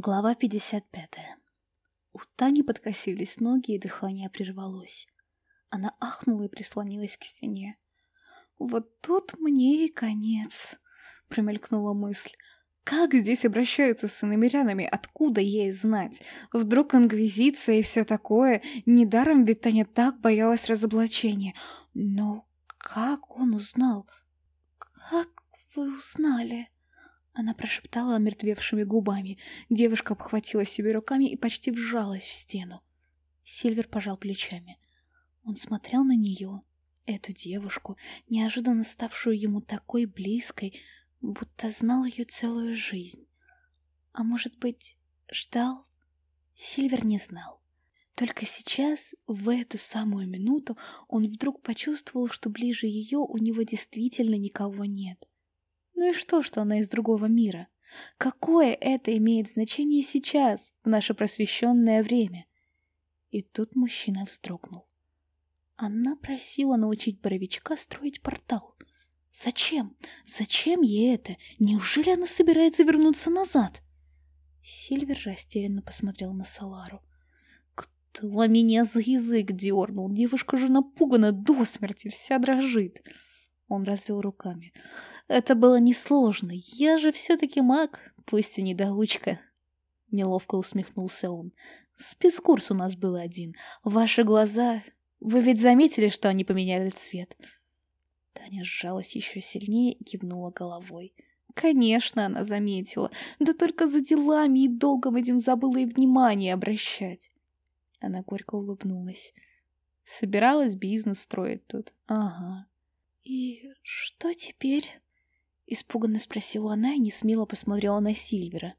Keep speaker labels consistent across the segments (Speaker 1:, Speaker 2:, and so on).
Speaker 1: Глава 55. У Тани подкосились ноги, и дыхание прервалось. Она ахнула и прислонилась к стене. «Вот тут мне и конец», — промелькнула мысль. «Как здесь обращаются с иномерянами? Откуда ей знать? Вдруг инквизиция и все такое? Недаром ведь Таня так боялась разоблачения. Но как он узнал? Как вы узнали?» Она прошептала омертвевшими губами. Девушка обхватила себе руками и почти вжалась в стену. Сильвер пожал плечами. Он смотрел на нее, эту девушку, неожиданно ставшую ему такой близкой, будто знал ее целую жизнь. А может быть, ждал? Сильвер не знал. Только сейчас, в эту самую минуту, он вдруг почувствовал, что ближе ее у него действительно никого нет. Ну и что, что она из другого мира? Какое это имеет значение сейчас, в наше просвещенное время? И тут мужчина вздрогнул. Она просила научить Боровичка строить портал. Зачем? Зачем ей это? Неужели она собирается вернуться назад? Сильвер растерянно посмотрел на Салару. Кто меня за язык дернул? Девушка же напугана до смерти, вся дрожит. Он развел руками. Это было несложно. Я же все-таки маг, пусть и недоучка. Неловко усмехнулся он. Спецкурс у нас был один. Ваши глаза... Вы ведь заметили, что они поменяли цвет? Таня сжалась еще сильнее и кивнула головой. Конечно, она заметила. Да только за делами и долгом этим забыла и внимание обращать. Она горько улыбнулась. Собиралась бизнес строить тут. Ага. И что теперь? Испуганно спросила она и несмело посмотрела на Сильвера.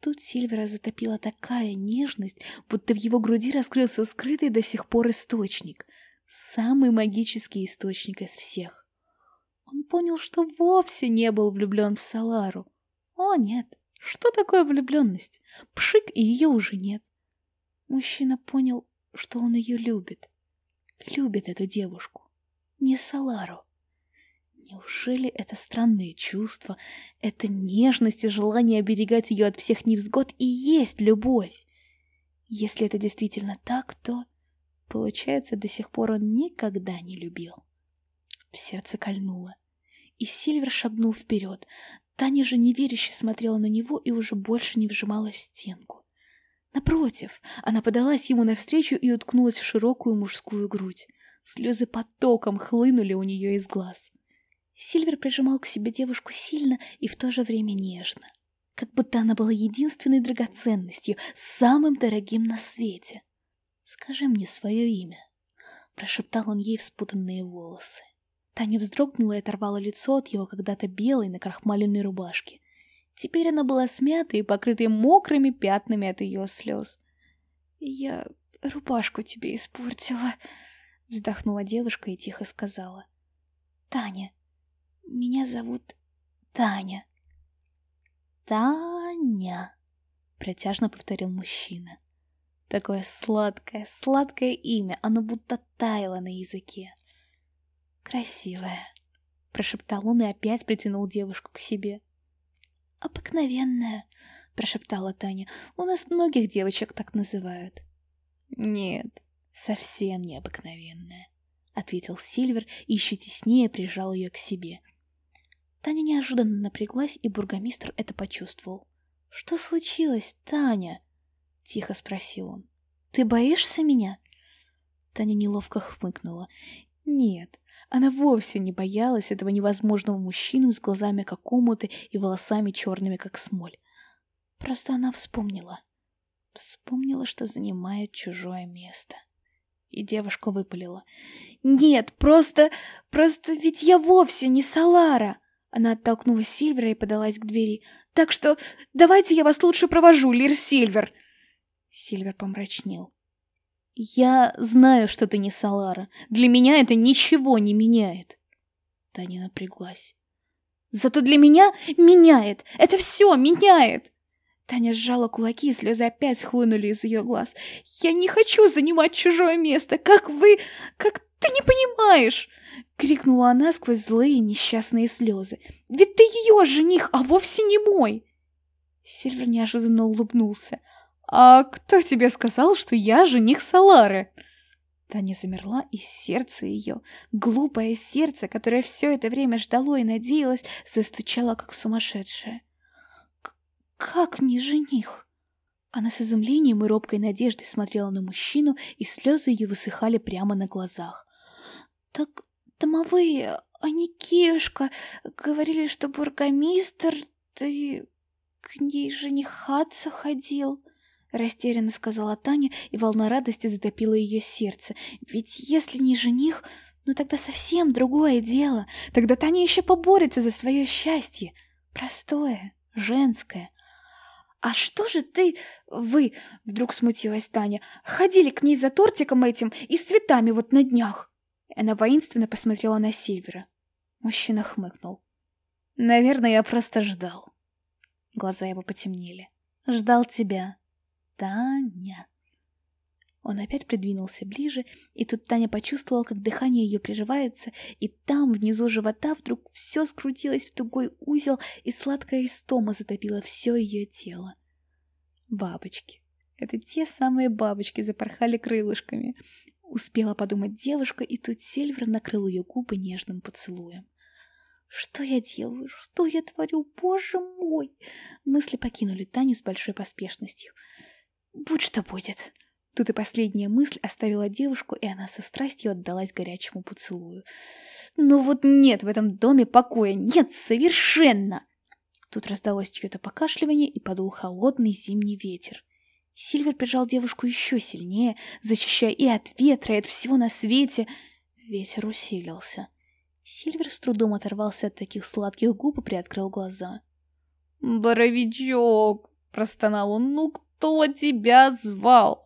Speaker 1: Тут Сильвера затопила такая нежность, будто в его груди раскрылся скрытый до сих пор источник. Самый магический источник из всех. Он понял, что вовсе не был влюблен в Салару. О, нет, что такое влюбленность? Пшик, и ее уже нет. Мужчина понял, что он ее любит. Любит эту девушку. Не Салару. Неужели это странное чувство, это нежность и желание оберегать ее от всех невзгод и есть любовь? Если это действительно так, то, получается, до сих пор он никогда не любил. В сердце кольнуло. И Сильвер шагнул вперед. Таня же неверяще смотрела на него и уже больше не вжималась в стенку. Напротив, она подалась ему навстречу и уткнулась в широкую мужскую грудь. Слезы потоком хлынули у нее из глаз. Сильвер прижимал к себе девушку сильно и в то же время нежно, как будто она была единственной драгоценностью, самым дорогим на свете. «Скажи мне свое имя», — прошептал он ей в спутанные волосы. Таня вздрогнула и оторвала лицо от его когда-то белой накрахмаленной рубашки. Теперь она была смята и покрытой мокрыми пятнами от ее слез. «Я рубашку тебе испортила», — вздохнула девушка и тихо сказала. «Таня, меня зовут Таня. Таня, протяжно повторил мужчина. Такое сладкое, сладкое имя, оно будто таяло на языке. Красивое, прошептал он и опять притянул девушку к себе. Обыкновенная, прошептала Таня. У нас многих девочек так называют. Нет, совсем необыкновенная, ответил Сильвер и еще теснее прижал ее к себе. Таня неожиданно напряглась, и бургомистр это почувствовал. «Что случилось, Таня?» — тихо спросил он. «Ты боишься меня?» Таня неловко хмыкнула. «Нет, она вовсе не боялась этого невозможного мужчину с глазами как омуты и волосами черными, как смоль. Просто она вспомнила. Вспомнила, что занимает чужое место. И девушка выпалила. «Нет, просто... просто ведь я вовсе не Салара!» Она оттолкнула Сильвера и подалась к двери. «Так что давайте я вас лучше провожу, Лир Сильвер!» Сильвер помрачнел. «Я знаю, что ты не Салара. Для меня это ничего не меняет». Таня напряглась. «Зато для меня меняет! Это все меняет!» Таня сжала кулаки, и слезы опять хлынули из ее глаз. «Я не хочу занимать чужое место! Как вы... Как ты не понимаешь!» — крикнула она сквозь злые несчастные слезы. «Ведь ты ее жених, а вовсе не мой!» Сильвер неожиданно улыбнулся. «А кто тебе сказал, что я жених Салары?» Таня замерла, и сердце ее, глупое сердце, которое все это время ждало и надеялось, застучало, как сумасшедшее. «Как не жених?» Она с изумлением и робкой надеждой смотрела на мужчину, и слезы ее высыхали прямо на глазах. «Так домовые, а не Кешка, говорили, что бургомистр, ты к ней женихаться ходил?» Растерянно сказала Таня, и волна радости затопила ее сердце. Ведь если не жених, ну тогда совсем другое дело. Тогда Таня еще поборется за свое счастье. Простое, женское. «А что же ты, вы, — вдруг смутилась Таня, — ходили к ней за тортиком этим и с цветами вот на днях?» Она воинственно посмотрела на Сильвера. Мужчина хмыкнул. «Наверное, я просто ждал». Глаза его потемнели. «Ждал тебя. Таня. Он опять придвинулся ближе, и тут Таня почувствовала, как дыхание ее прерывается, и там, внизу живота, вдруг все скрутилось в тугой узел, и сладкая истома затопила все ее тело. Бабочки. Это те самые бабочки запорхали крылышками. Успела подумать девушка, и тут Сильвер накрыл ее губы нежным поцелуем. Что я делаю? Что я творю? Боже мой! Мысли покинули Таню с большой поспешностью. Будь что будет. Тут и последняя мысль оставила девушку, и она со страстью отдалась горячему поцелую. «Ну вот нет в этом доме покоя! Нет, совершенно!» Тут раздалось чье-то покашливание, и подул холодный зимний ветер. Сильвер прижал девушку еще сильнее, защищая и от ветра, и от всего на свете. Ветер усилился. Сильвер с трудом оторвался от таких сладких губ и приоткрыл глаза. «Боровичок!» — простонал он. «Ну кто тебя звал?»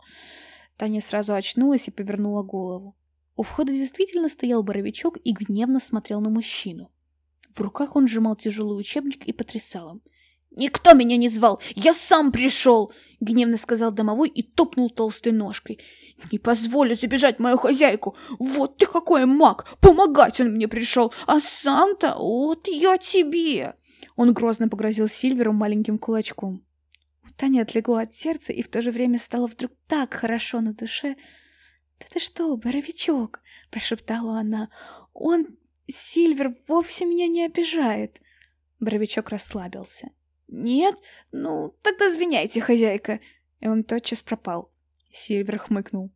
Speaker 1: Таня сразу очнулась и повернула голову. У входа действительно стоял боровичок и гневно смотрел на мужчину. В руках он сжимал тяжелый учебник и потрясал им. «Никто меня не звал! Я сам пришел!» — гневно сказал домовой и топнул толстой ножкой. «Не позволю забежать мою хозяйку! Вот ты какой маг! Помогать он мне пришел! А сам-то вот я тебе!» Он грозно погрозил Сильверу маленьким кулачком. Таня отлегло от сердца, и в то же время стало вдруг так хорошо на душе. «Да ты что, Боровичок?» — прошептала она. «Он, Сильвер, вовсе меня не обижает». Боровичок расслабился. «Нет? Ну, тогда извиняйте, хозяйка». И он тотчас пропал. Сильвер хмыкнул.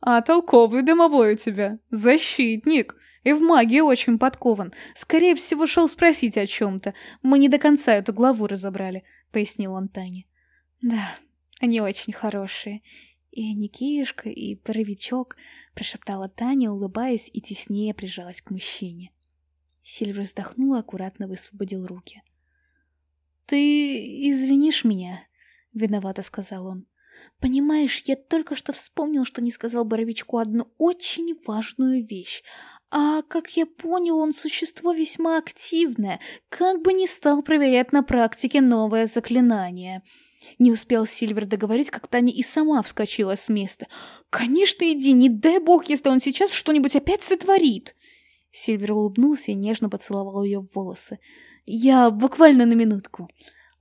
Speaker 1: «А толковый домовой у тебя. Защитник. И в магии очень подкован. Скорее всего, шел спросить о чем-то. Мы не до конца эту главу разобрали», — пояснил он Тане. «Да, они очень хорошие. И Никишка, и Боровичок», — прошептала Таня, улыбаясь и теснее прижалась к мужчине. Сильвер вздохнул и аккуратно высвободил руки. «Ты извинишь меня?» — виновато сказал он. «Понимаешь, я только что вспомнил, что не сказал Боровичку одну очень важную вещь. А, как я понял, он существо весьма активное, как бы не стал проверять на практике новое заклинание». Не успел Сильвер договорить, как Таня и сама вскочила с места. «Конечно, иди, не дай бог, если он сейчас что-нибудь опять сотворит!» Сильвер улыбнулся и нежно поцеловал ее в волосы. «Я буквально на минутку».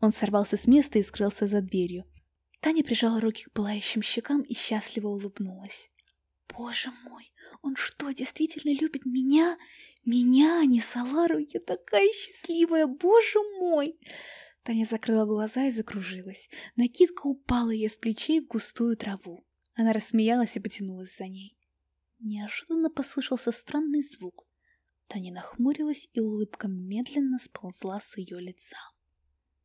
Speaker 1: Он сорвался с места и скрылся за дверью. Таня прижала руки к пылающим щекам и счастливо улыбнулась. «Боже мой, он что, действительно любит меня? Меня, а не Салару? Я такая счастливая, боже мой!» Таня закрыла глаза и закружилась. Накидка упала ее с плечей в густую траву. Она рассмеялась и потянулась за ней. Неожиданно послышался странный звук. Таня нахмурилась, и улыбка медленно сползла с ее лица.